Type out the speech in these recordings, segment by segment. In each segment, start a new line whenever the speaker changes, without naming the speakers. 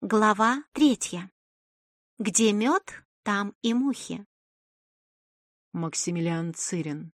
Глава третья. Где мед, там и мухи.
Максимилиан Цирин.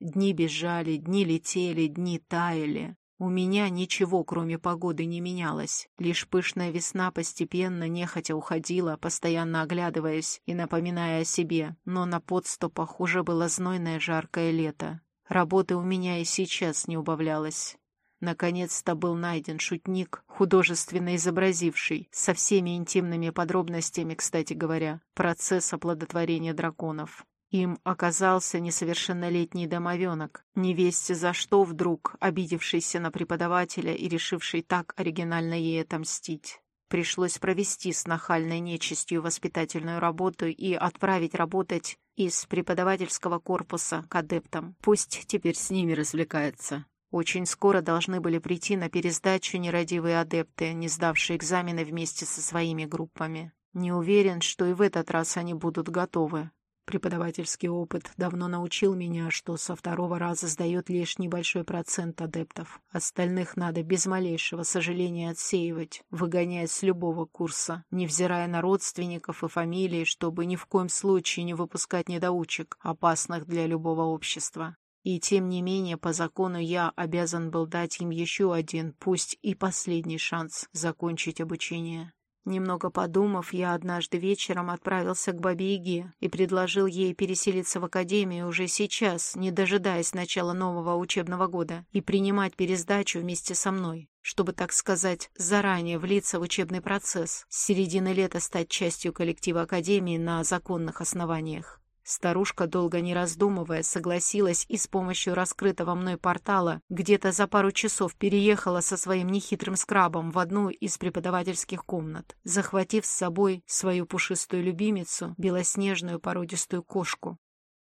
Дни бежали, дни летели, дни таяли. У меня ничего, кроме погоды, не менялось. Лишь пышная весна постепенно, нехотя уходила, постоянно оглядываясь и напоминая о себе, но на подступах уже было знойное жаркое лето. Работы у меня и сейчас не убавлялось. Наконец-то был найден шутник, художественно изобразивший, со всеми интимными подробностями, кстати говоря, процесс оплодотворения драконов. Им оказался несовершеннолетний домовенок, невесте за что вдруг обидевшийся на преподавателя и решивший так оригинально ей отомстить. Пришлось провести с нахальной нечистью воспитательную работу и отправить работать из преподавательского корпуса к адептам. Пусть теперь с ними развлекается. Очень скоро должны были прийти на пересдачу нерадивые адепты, не сдавшие экзамены вместе со своими группами. Не уверен, что и в этот раз они будут готовы. Преподавательский опыт давно научил меня, что со второго раза сдает лишь небольшой процент адептов. Остальных надо без малейшего сожаления отсеивать, выгоняя с любого курса, невзирая на родственников и фамилии, чтобы ни в коем случае не выпускать недоучек, опасных для любого общества. И тем не менее, по закону я обязан был дать им еще один, пусть и последний шанс закончить обучение. Немного подумав, я однажды вечером отправился к бабе и предложил ей переселиться в академию уже сейчас, не дожидаясь начала нового учебного года, и принимать пересдачу вместе со мной, чтобы, так сказать, заранее влиться в учебный процесс, с середины лета стать частью коллектива академии на законных основаниях. Старушка, долго не раздумывая, согласилась и с помощью раскрытого мной портала где-то за пару часов переехала со своим нехитрым скрабом в одну из преподавательских комнат, захватив с собой свою пушистую любимицу, белоснежную породистую кошку.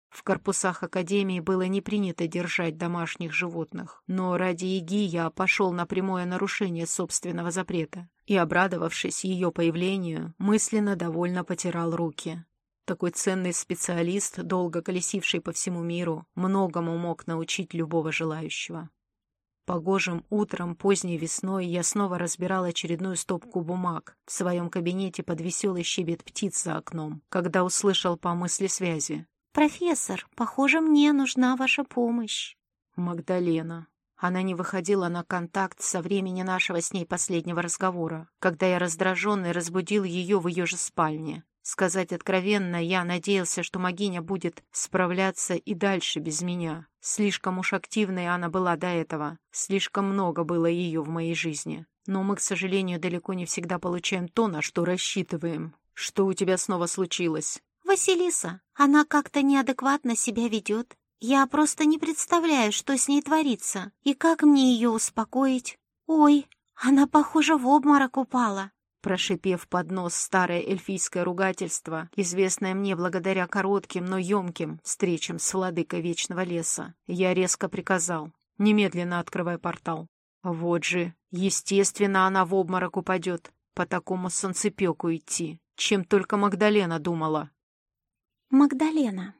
В корпусах Академии было не принято держать домашних животных, но ради Еги я пошел на прямое нарушение собственного запрета и, обрадовавшись ее появлению, мысленно довольно потирал руки. Такой ценный специалист, долго колесивший по всему миру, многому мог научить любого желающего. Погожим утром поздней весной я снова разбирал очередную стопку бумаг в своем кабинете под веселый щебет птиц за окном, когда услышал по мысли связи.
«Профессор, похоже, мне нужна ваша помощь».
«Магдалена». Она не выходила на контакт со времени нашего с ней последнего разговора, когда я раздраженный разбудил ее в ее же спальне. Сказать откровенно, я надеялся, что Магиня будет справляться и дальше без меня. Слишком уж активной она была до этого. Слишком много было ее в моей жизни. Но мы, к сожалению, далеко не всегда получаем то, на что рассчитываем. Что у тебя снова случилось?
Василиса, она как-то неадекватно себя ведет. Я просто не представляю, что с ней творится, и как мне ее успокоить. Ой, она, похоже, в обморок упала.
Прошипев под нос старое эльфийское ругательство, известное мне благодаря коротким, но емким встречам с владыкой Вечного Леса, я резко приказал, немедленно открывай портал. Вот же, естественно, она в обморок упадет, по такому солнцепеку идти, чем только Магдалена думала.
Магдалена.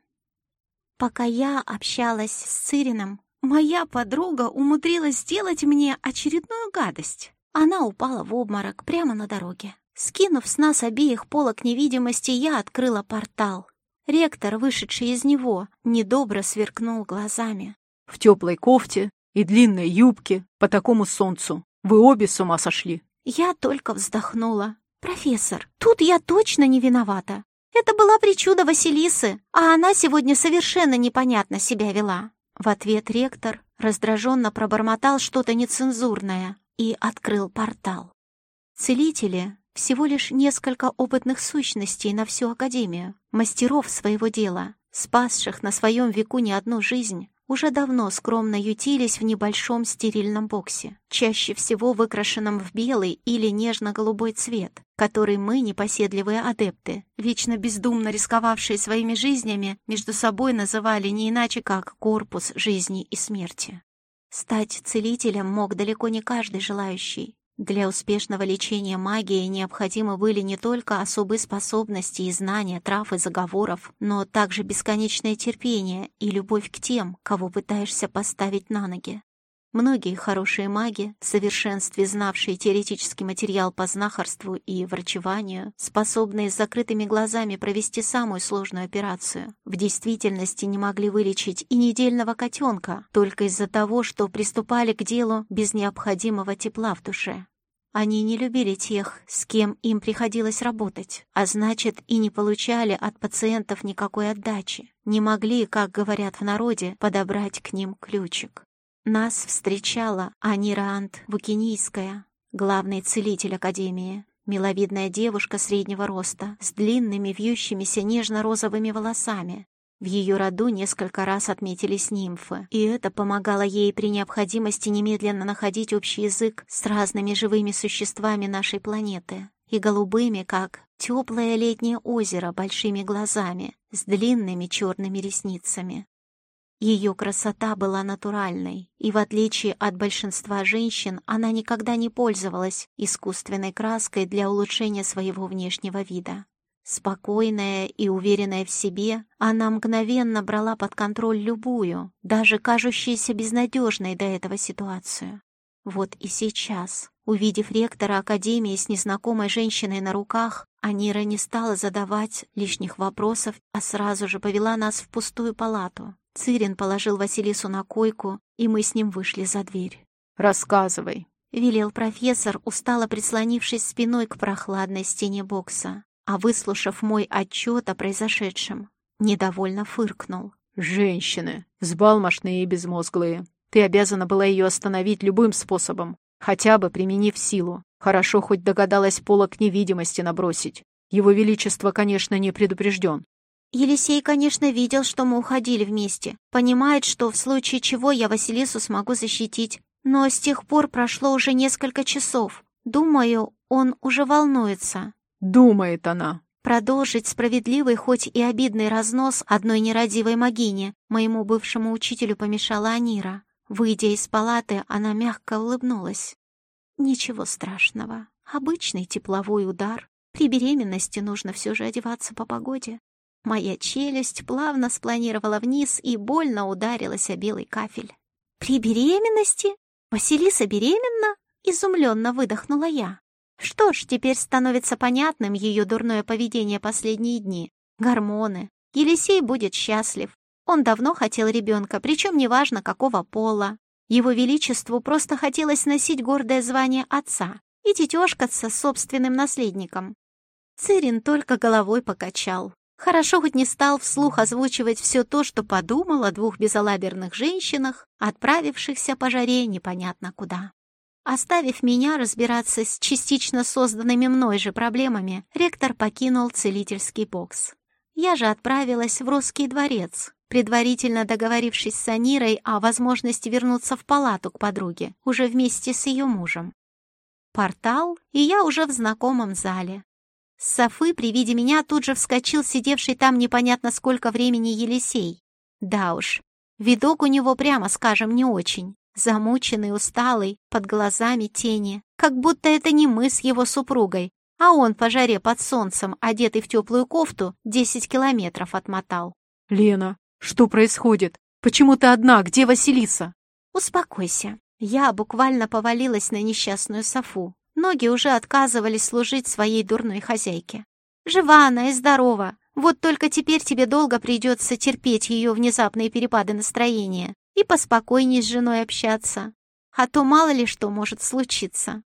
Пока я общалась с Цирином, моя подруга умудрилась сделать мне очередную гадость. Она упала в обморок прямо на дороге. Скинув с нас обеих полок невидимости, я открыла портал. Ректор, вышедший из него, недобро сверкнул глазами.
«В теплой кофте и длинной юбке по такому солнцу. Вы обе с ума сошли!»
Я только вздохнула. «Профессор, тут я точно не виновата. Это была причуда Василисы, а она сегодня совершенно непонятно себя вела». В ответ ректор раздраженно пробормотал что-то нецензурное, и открыл портал. Целители — всего лишь несколько опытных сущностей на всю Академию, мастеров своего дела, спасших на своем веку не одну жизнь, уже давно скромно ютились в небольшом стерильном боксе, чаще всего выкрашенном в белый или нежно-голубой цвет, который мы, непоседливые адепты, вечно бездумно рисковавшие своими жизнями, между собой называли не иначе как «корпус жизни и смерти». Стать целителем мог далеко не каждый желающий. Для успешного лечения магии необходимы были не только особые способности и знания трав и заговоров, но также бесконечное терпение и любовь к тем, кого пытаешься поставить на ноги. Многие хорошие маги, в совершенстве знавшие теоретический материал по знахарству и врачеванию, способные с закрытыми глазами провести самую сложную операцию, в действительности не могли вылечить и недельного котенка только из-за того, что приступали к делу без необходимого тепла в душе. Они не любили тех, с кем им приходилось работать, а значит, и не получали от пациентов никакой отдачи, не могли, как говорят в народе, подобрать к ним ключик. Нас встречала Анира Ант Вукинийская, главный целитель Академии, миловидная девушка среднего роста, с длинными вьющимися нежно-розовыми волосами. В ее роду несколько раз отметились нимфы, и это помогало ей при необходимости немедленно находить общий язык с разными живыми существами нашей планеты, и голубыми, как теплое летнее озеро большими глазами, с длинными черными ресницами. Ее красота была натуральной, и в отличие от большинства женщин, она никогда не пользовалась искусственной краской для улучшения своего внешнего вида. Спокойная и уверенная в себе, она мгновенно брала под контроль любую, даже кажущуюся безнадежной до этого ситуацию. Вот и сейчас, увидев ректора Академии с незнакомой женщиной на руках, Анира не стала задавать лишних вопросов, а сразу же повела нас в пустую палату, Цирин положил Василису на койку, и мы с ним вышли за дверь.
«Рассказывай», —
велел профессор, устало прислонившись спиной к прохладной стене бокса, а выслушав мой отчет о произошедшем, недовольно фыркнул.
«Женщины, сбалмошные и безмозглые. Ты обязана была ее остановить любым способом, хотя бы применив силу. Хорошо хоть догадалась полок невидимости набросить. Его Величество, конечно, не предупрежден.
Елисей, конечно, видел, что мы уходили вместе. Понимает, что в случае чего я Василису смогу защитить. Но с тех пор прошло уже несколько часов. Думаю, он уже волнуется.
Думает она.
Продолжить справедливый, хоть и обидный разнос одной нерадивой могине моему бывшему учителю помешала Анира. Выйдя из палаты, она мягко улыбнулась. Ничего страшного. Обычный тепловой удар. При беременности нужно все же одеваться по погоде. Моя челюсть плавно спланировала вниз и больно ударилась о белый кафель. «При беременности? Василиса беременна?» — изумленно выдохнула я. Что ж, теперь становится понятным ее дурное поведение последние дни. Гормоны. Елисей будет счастлив. Он давно хотел ребенка, причем неважно, какого пола. Его Величеству просто хотелось носить гордое звание отца и тетешкаться с собственным наследником. Цирин только головой покачал. Хорошо хоть не стал вслух озвучивать все то, что подумал о двух безалаберных женщинах, отправившихся по жаре непонятно куда. Оставив меня разбираться с частично созданными мной же проблемами, ректор покинул целительский бокс. Я же отправилась в русский дворец, предварительно договорившись с Анирой о возможности вернуться в палату к подруге, уже вместе с ее мужем. Портал, и я уже в знакомом зале. Софы при виде меня тут же вскочил сидевший там непонятно сколько времени Елисей. Да уж, видок у него, прямо скажем, не очень. Замученный, усталый, под глазами тени. Как будто это не мы с его супругой, а он по жаре под солнцем, одетый в теплую кофту, десять километров отмотал.
«Лена, что происходит? Почему ты одна? Где Василиса?»
«Успокойся». Я буквально повалилась на несчастную Софу, Ноги уже отказывались служить своей дурной хозяйке. Жива она и здорова, вот только теперь тебе долго придется терпеть ее внезапные перепады настроения и поспокойней с женой общаться. А то мало ли что может случиться.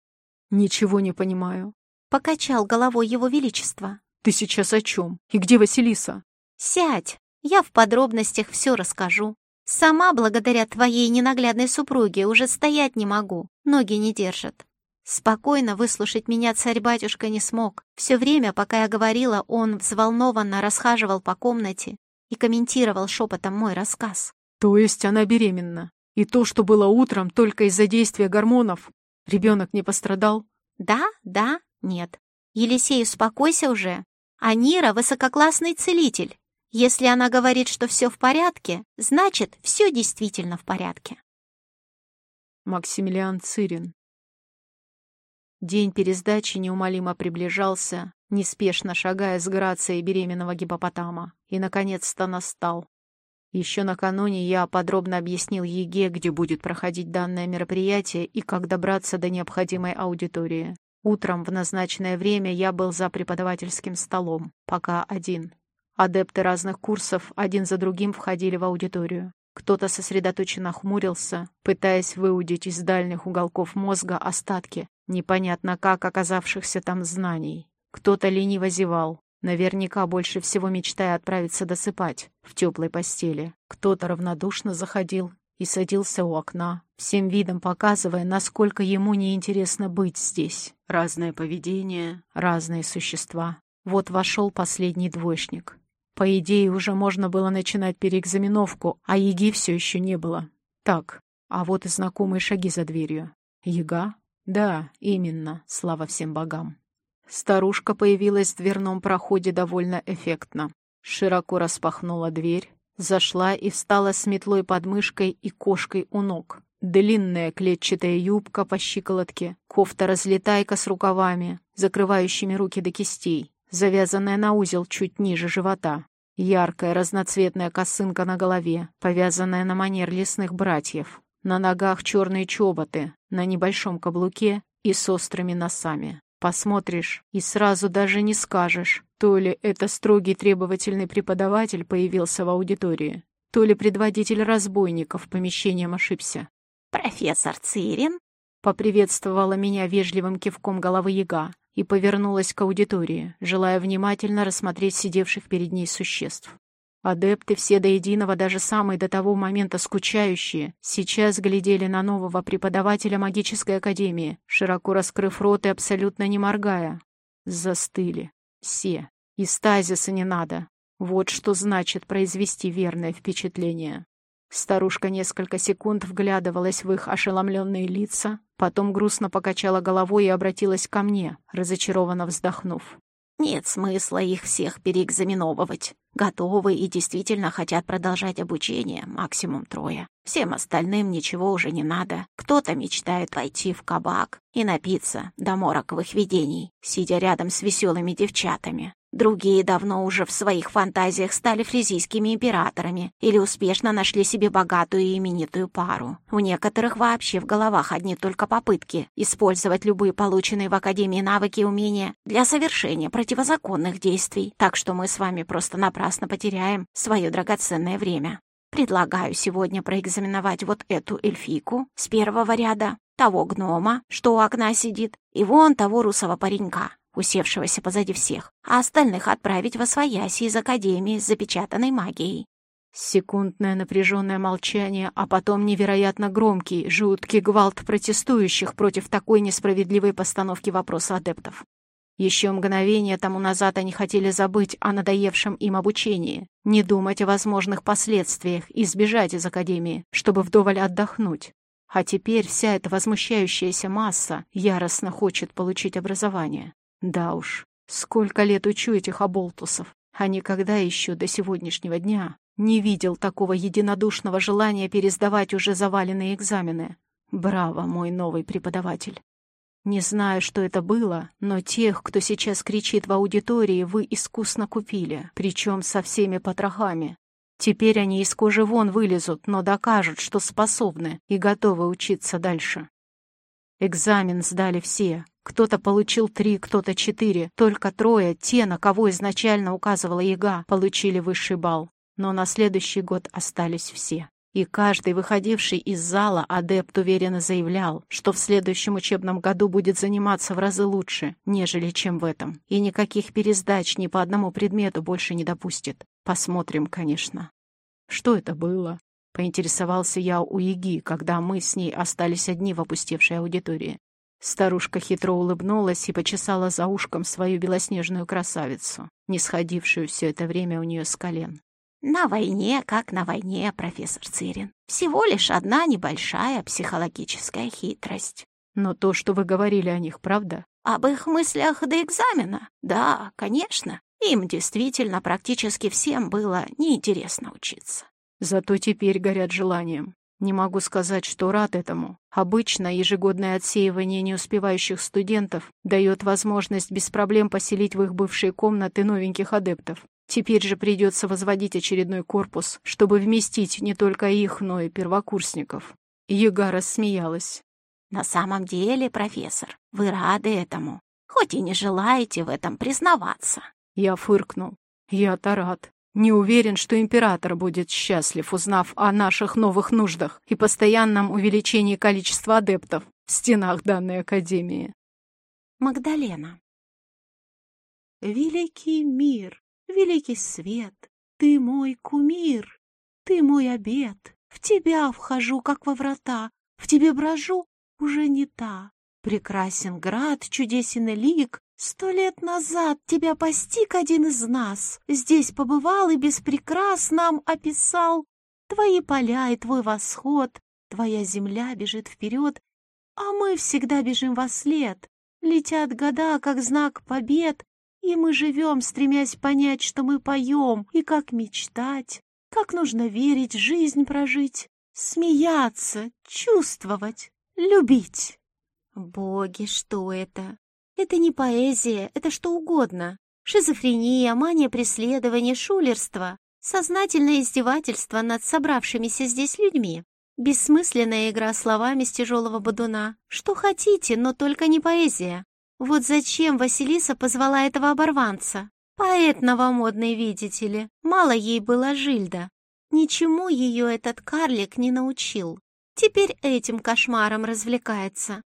«Ничего не понимаю», —
покачал головой его величество.
«Ты сейчас о чем? И где Василиса?»
«Сядь, я в подробностях все расскажу. Сама, благодаря твоей ненаглядной супруге, уже стоять не могу, ноги не держат. Спокойно выслушать меня царь-батюшка не смог. Все время, пока я говорила, он взволнованно расхаживал по комнате и комментировал шепотом мой рассказ.
То есть она беременна? И то, что было утром, только из-за действия гормонов? Ребенок не пострадал?
Да, да, нет. Елисей, успокойся уже. Анира — высококлассный целитель. Если она говорит, что все в порядке, значит, все действительно в порядке.
Максимилиан Цирин День пересдачи неумолимо приближался, неспешно шагая с грацией беременного гипопотама, и, наконец-то, настал. Еще накануне я подробно объяснил Еге, где будет проходить данное мероприятие и как добраться до необходимой аудитории. Утром в назначенное время я был за преподавательским столом, пока один. Адепты разных курсов один за другим входили в аудиторию. Кто-то сосредоточенно хмурился, пытаясь выудить из дальних уголков мозга остатки, непонятно как оказавшихся там знаний. Кто-то лениво зевал, наверняка больше всего мечтая отправиться досыпать в теплой постели. Кто-то равнодушно заходил и садился у окна, всем видом показывая, насколько ему неинтересно быть здесь. Разное поведение, разные существа. Вот вошел последний двоечник. По идее, уже можно было начинать переэкзаменовку, а Еги все еще не было. Так, а вот и знакомые шаги за дверью. Ега? Да, именно, слава всем богам. Старушка появилась в дверном проходе довольно эффектно. Широко распахнула дверь, зашла и встала с метлой под мышкой и кошкой у ног. Длинная клетчатая юбка по щиколотке, кофта-разлетайка с рукавами, закрывающими руки до кистей, завязанная на узел чуть ниже живота. Яркая разноцветная косынка на голове, повязанная на манер лесных братьев. На ногах черные чоботы, на небольшом каблуке и с острыми носами. Посмотришь и сразу даже не скажешь, то ли это строгий требовательный преподаватель появился в аудитории, то ли предводитель разбойников помещением ошибся.
«Профессор Цирин?»
— поприветствовала меня вежливым кивком головы яга и повернулась к аудитории, желая внимательно рассмотреть сидевших перед ней существ. Адепты все до единого, даже самые до того момента скучающие, сейчас глядели на нового преподавателя магической академии, широко раскрыв рот и абсолютно не моргая. Застыли. Все. И стазиса не надо. Вот что значит произвести верное впечатление. Старушка несколько секунд вглядывалась в их ошеломленные лица, потом грустно покачала головой и обратилась ко мне, разочарованно вздохнув.
«Нет смысла их всех переэкзаменовывать. Готовы и действительно хотят продолжать обучение, максимум трое. Всем остальным ничего уже не надо. Кто-то мечтает войти в кабак и напиться до мороковых видений, сидя рядом с веселыми девчатами. Другие давно уже в своих фантазиях стали фризийскими императорами или успешно нашли себе богатую и именитую пару. У некоторых вообще в головах одни только попытки использовать любые полученные в Академии навыки и умения для совершения противозаконных действий. Так что мы с вами просто напрасно потеряем свое драгоценное время. Предлагаю сегодня проэкзаменовать вот эту эльфийку с первого ряда, того гнома, что у окна сидит, и вон того русого паренька усевшегося позади всех, а остальных отправить во свояси из Академии с запечатанной магией.
Секундное напряженное молчание, а потом невероятно громкий, жуткий гвалт протестующих против такой несправедливой постановки вопроса адептов. Еще мгновение тому назад они хотели забыть о надоевшем им обучении, не думать о возможных последствиях и сбежать из Академии, чтобы вдоволь отдохнуть. А теперь вся эта возмущающаяся масса яростно хочет получить образование. Да уж, сколько лет учу этих оболтусов, а никогда еще до сегодняшнего дня не видел такого единодушного желания пересдавать уже заваленные экзамены. Браво, мой новый преподаватель. Не знаю, что это было, но тех, кто сейчас кричит в аудитории, вы искусно купили, причем со всеми потрохами. Теперь они из кожи вон вылезут, но докажут, что способны и готовы учиться дальше. Экзамен сдали все, кто-то получил три, кто-то четыре. Только трое, те, на кого изначально указывала яга, получили высший балл. Но на следующий год остались все. И каждый, выходивший из зала, адепт уверенно заявлял, что в следующем учебном году будет заниматься в разы лучше, нежели чем в этом. И никаких пересдач ни по одному предмету больше не допустит. Посмотрим, конечно. Что это было? Поинтересовался я у Яги, когда мы с ней остались одни в опустевшей аудитории. Старушка хитро улыбнулась и почесала за ушком свою белоснежную красавицу, не сходившую все это время у нее с колен.
«На войне, как на войне, профессор Цирин. Всего лишь одна небольшая психологическая хитрость».
«Но то, что вы говорили о них, правда?»
«Об их мыслях до экзамена? Да, конечно. Им действительно практически всем было неинтересно учиться».
«Зато теперь горят желанием. Не могу сказать, что рад этому. Обычно ежегодное отсеивание неуспевающих студентов дает возможность без проблем поселить в их бывшие комнаты новеньких адептов. Теперь же придется возводить очередной корпус, чтобы вместить не только их, но и первокурсников. Ега рассмеялась.
«На самом деле, профессор, вы рады этому, хоть и не желаете в этом признаваться».
Я фыркнул. «Я-то рад. Не уверен, что император будет счастлив, узнав о наших новых нуждах и постоянном увеличении количества адептов в стенах данной академии».
Магдалена. «Великий мир, великий свет, ты мой кумир, ты мой обед, в тебя вхожу, как во врата, в тебе брожу, уже не та. Прекрасен град, чудесен лик, сто лет назад тебя постиг один из нас, здесь побывал и без прикрас нам описал твои поля и твой восход, твоя земля бежит вперед, а мы всегда бежим во след. Летят года, как знак побед, и мы живем, стремясь понять, что мы поем, и как мечтать, как нужно верить, жизнь прожить, смеяться, чувствовать, любить. Боги, что это? Это не поэзия, это что угодно. Шизофрения, мания преследования, шулерство, сознательное издевательство над собравшимися здесь людьми. Бессмысленная игра словами с тяжелого бодуна. Что хотите, но только не поэзия. Вот зачем Василиса позвала этого оборванца? Поэт новомодный, видите ли. Мало ей было Жильда. Ничему ее этот карлик не научил. Теперь этим кошмаром развлекается.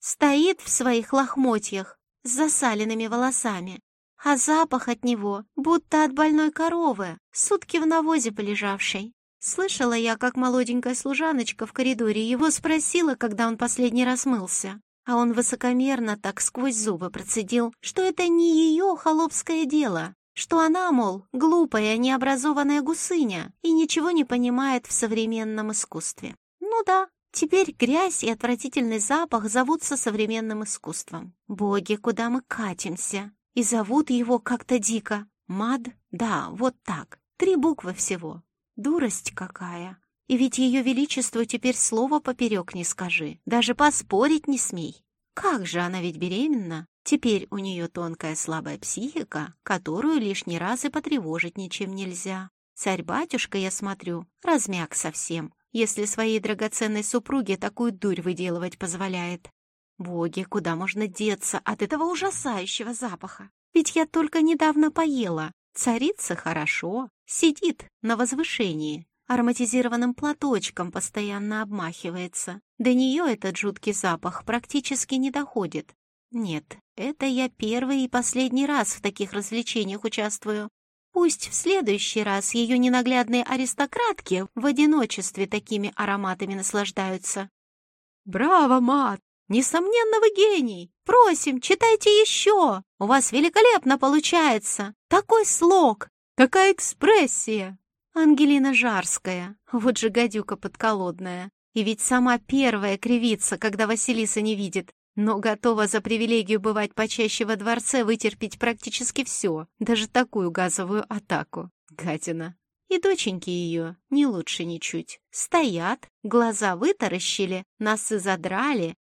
Стоит в своих лохмотьях с засаленными волосами, а запах от него будто от больной коровы, сутки в навозе полежавшей. Слышала я, как молоденькая служаночка в коридоре его спросила, когда он последний раз мылся. А он высокомерно так сквозь зубы процедил, что это не ее холопское дело, что она, мол, глупая, необразованная гусыня и ничего не понимает в современном искусстве. Ну да, теперь грязь и отвратительный запах зовутся современным искусством. Боги, куда мы катимся? И зовут его как-то дико. Мад? Да, вот так. Три буквы всего. Дурость какая. И ведь ее величеству теперь слова поперек не скажи, даже поспорить не смей. Как же она ведь беременна? Теперь у нее тонкая слабая психика, которую лишний раз и потревожить ничем нельзя. Царь-батюшка, я смотрю, размяк совсем, если своей драгоценной супруге такую дурь выделывать позволяет. Боги, куда можно деться от этого ужасающего запаха? Ведь я только недавно поела. Царица хорошо, сидит на возвышении, ароматизированным платочком постоянно обмахивается. До нее этот жуткий запах практически не доходит. Нет, это я первый и последний раз в таких развлечениях участвую. Пусть в следующий раз ее ненаглядные аристократки в одиночестве такими ароматами наслаждаются. «Браво, мат! Несомненно, вы гений! Просим, читайте еще! У вас великолепно получается! Такой слог! Такая экспрессия!» Ангелина Жарская, вот же гадюка подколодная. И ведь сама первая кривится, когда Василиса не видит, но готова за привилегию бывать почаще во дворце вытерпеть практически все, даже такую газовую атаку. Гадина. И доченьки ее не лучше ничуть. Стоят, глаза вытаращили, носы задрали,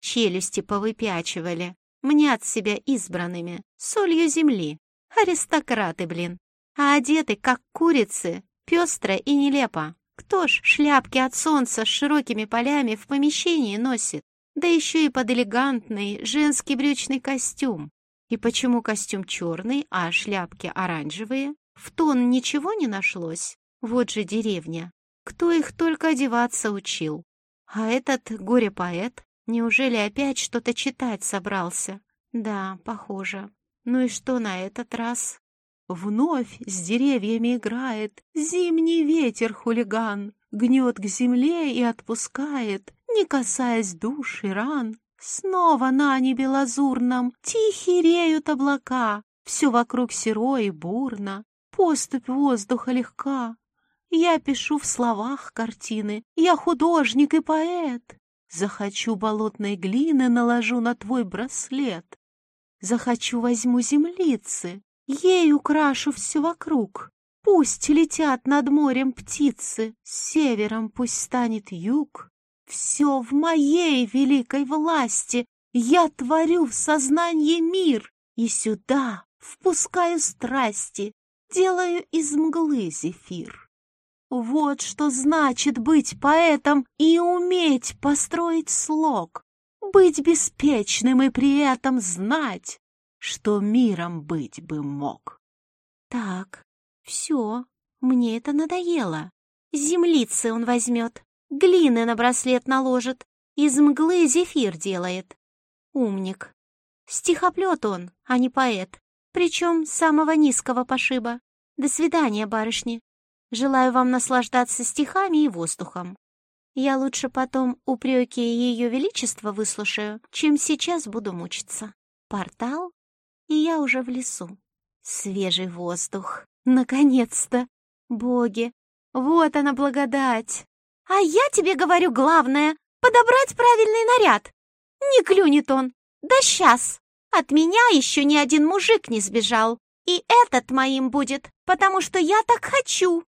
челюсти повыпячивали, мнят себя избранными, солью земли. Аристократы, блин. А одеты, как курицы, Пестро и нелепо. Кто ж шляпки от солнца с широкими полями в помещении носит? Да еще и под элегантный женский брючный костюм. И почему костюм черный, а шляпки оранжевые? В тон ничего не нашлось? Вот же деревня. Кто их только одеваться учил? А этот горе-поэт, неужели опять что-то читать собрался? Да, похоже. Ну и что на этот раз? Вновь с деревьями играет зимний ветер хулиган, Гнет к земле и отпускает, не касаясь душ и ран. Снова на небе лазурном тихие реют облака, Все вокруг серо и бурно, поступь воздуха легка. Я пишу в словах картины, я художник и поэт. Захочу болотной глины, наложу на твой браслет. Захочу, возьму землицы, Ей украшу все вокруг. Пусть летят над морем птицы, с севером пусть станет юг. Все в моей великой власти, я творю в сознании мир, и сюда впускаю страсти, делаю из мглы зефир. Вот что значит быть поэтом и уметь построить слог, быть беспечным и при этом знать, что миром быть бы мог. Так, все, мне это надоело. Землицы он возьмет, глины на браслет наложит, из мглы зефир делает. Умник. Стихоплет он, а не поэт, причем самого низкого пошиба. До свидания, барышни. Желаю вам наслаждаться стихами и воздухом. Я лучше потом упреки Ее Величества выслушаю, чем сейчас буду мучиться. Портал, и я уже в лесу. Свежий воздух. Наконец-то! Боги, вот она благодать! А я тебе говорю главное — подобрать правильный наряд. Не клюнет он. Да сейчас! От меня еще ни один мужик не сбежал. И этот моим будет, потому что я так хочу.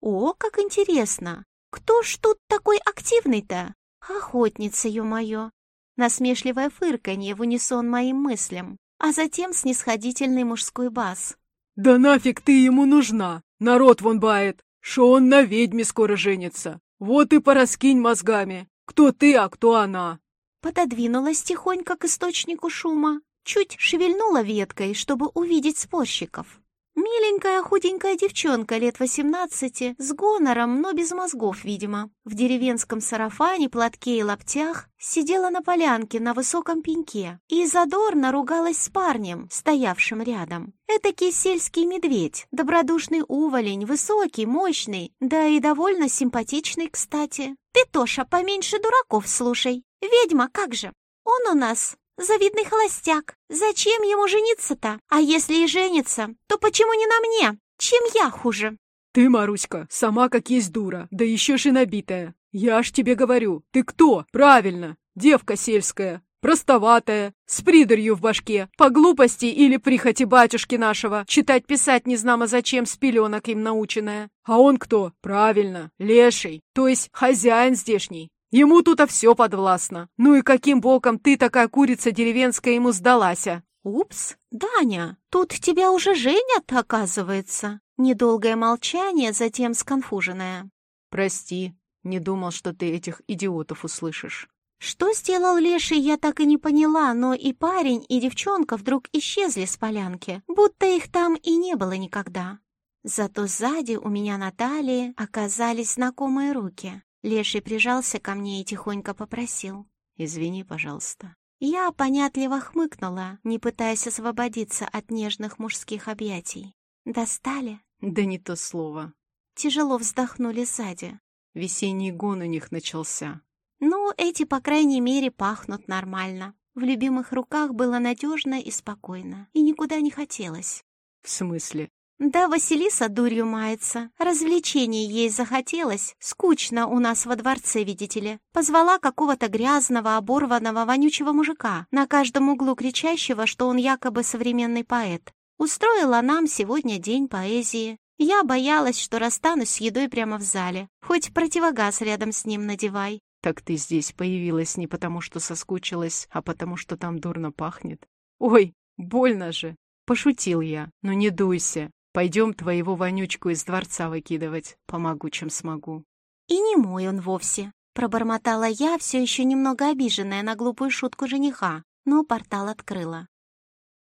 О, как интересно! Кто ж тут такой активный-то? Охотница, ё-моё! Насмешливое фырканье в унисон моим мыслям, а затем снисходительный мужской бас.
«Да нафиг ты ему нужна! Народ вон бает, что он на ведьме скоро женится. Вот и пораскинь мозгами, кто ты, а кто она!»
Пододвинулась тихонько к источнику шума, чуть шевельнула веткой, чтобы увидеть спорщиков. Миленькая худенькая девчонка лет восемнадцати, с гонором, но без мозгов, видимо. В деревенском сарафане, платке и лаптях сидела на полянке на высоком пеньке и задорно ругалась с парнем, стоявшим рядом. Этакий сельский медведь, добродушный уволень, высокий, мощный, да и довольно симпатичный, кстати. Ты, Тоша, поменьше дураков слушай. Ведьма, как же? Он у нас Завидный холостяк. Зачем ему жениться-то? А если и женится, то почему не на мне? Чем я хуже?
Ты, Маруська, сама как есть дура, да еще набитая. Я ж тебе говорю, ты кто? Правильно, девка сельская, простоватая, с придарью в башке, по глупости или прихоти батюшки нашего, читать-писать не знамо зачем с пеленок им наученная. А он кто? Правильно, леший, то есть хозяин здешний. Ему тут-то все подвластно. Ну и каким боком ты, такая курица деревенская, ему сдалася?
Упс, Даня, тут тебя уже женят, оказывается. Недолгое молчание, затем сконфуженное.
Прости, не думал, что ты этих идиотов услышишь.
Что сделал Леший, я так и не поняла, но и парень, и девчонка вдруг исчезли с полянки, будто их там и не было никогда. Зато сзади у меня на талии оказались знакомые руки. Леший прижался ко мне и тихонько попросил.
«Извини, пожалуйста».
Я понятливо хмыкнула, не пытаясь освободиться от нежных мужских объятий. «Достали?»
«Да не то слово».
Тяжело вздохнули сзади.
Весенний гон у них начался.
Ну, эти, по крайней мере, пахнут нормально. В любимых руках было надежно и спокойно, и никуда не хотелось.
В смысле?
Да, Василиса дурью мается. Развлечений ей захотелось. Скучно у нас во дворце, видите ли. Позвала какого-то грязного, оборванного, вонючего мужика, на каждом углу кричащего, что он якобы современный поэт. Устроила нам сегодня день поэзии. Я боялась, что расстанусь с едой прямо в зале. Хоть противогаз рядом с ним надевай.
Так ты здесь появилась не потому, что соскучилась, а потому, что там дурно пахнет. Ой, больно же. Пошутил я, но не дуйся. Пойдем твоего вонючку из дворца выкидывать. Помогу, чем смогу.
И не мой он вовсе. Пробормотала я, все еще немного обиженная на глупую шутку жениха, но портал открыла.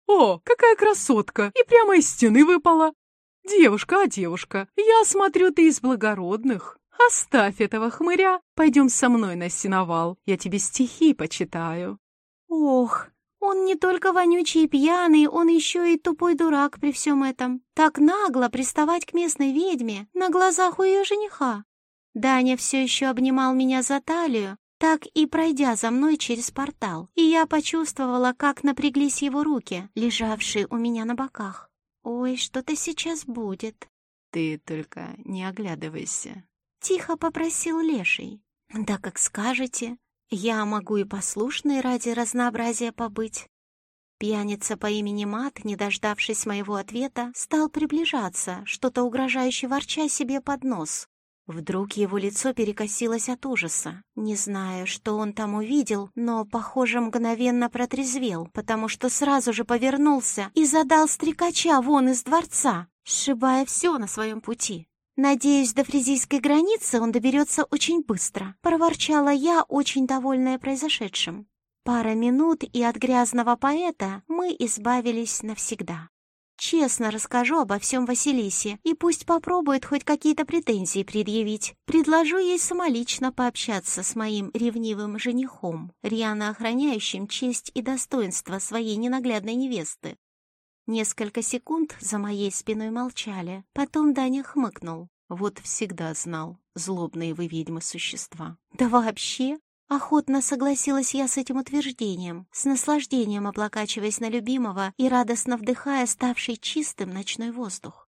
«О, какая красотка! И прямо из стены выпала! Девушка, а девушка, я смотрю, ты из благородных. Оставь этого хмыря, пойдем со мной на сеновал, я тебе стихи почитаю».
«Ох, он не только вонючий и пьяный, он еще и тупой дурак при всем этом. Так нагло приставать к местной ведьме на глазах у ее жениха. Даня все еще обнимал меня за талию, так и пройдя за мной через портал, и я почувствовала, как напряглись его руки, лежавшие у меня на боках. «Ой, что-то сейчас будет».
«Ты только не оглядывайся», —
тихо попросил Леший. «Да как скажете», я могу и послушной ради разнообразия побыть. Пьяница по имени Мат, не дождавшись моего ответа, стал приближаться, что-то угрожающе ворча себе под нос. Вдруг его лицо перекосилось от ужаса. Не знаю, что он там увидел, но, похоже, мгновенно протрезвел, потому что сразу же повернулся и задал стрекача вон из дворца. сшибая все на своем пути. «Надеюсь, до фризийской границы он доберется очень быстро», — проворчала я, очень довольная произошедшим. Пара минут, и от грязного поэта мы избавились навсегда. Честно расскажу обо всем Василисе, и пусть попробует хоть какие-то претензии предъявить. Предложу ей самолично пообщаться с моим ревнивым женихом, рьяно охраняющим честь и достоинство своей ненаглядной невесты. Несколько секунд за моей спиной молчали, потом Даня хмыкнул.
Вот всегда знал, злобные вы ведьмы существа.
Да вообще, Охотно согласилась я с этим утверждением, с наслаждением облокачиваясь на любимого и радостно вдыхая ставший чистым ночной воздух.